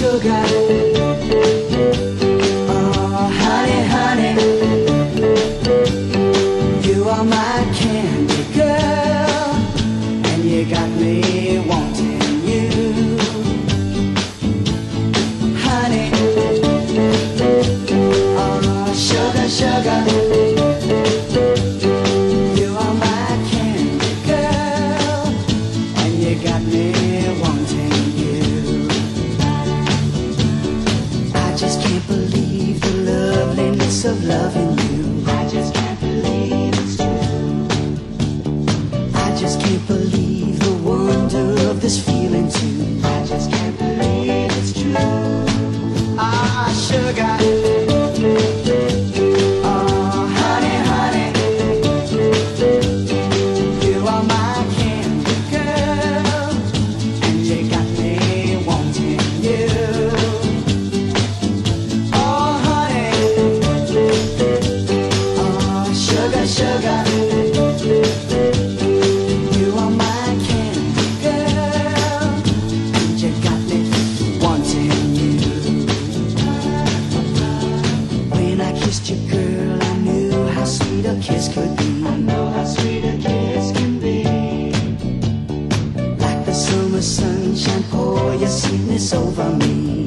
sugar. Oh, honey, honey You are my candy girl And you got me loving you. I just can't believe it's true. I just can't believe. kiss could be. I know how sweet a kiss can be. Like the summer sunshine, pour your sweetness over me.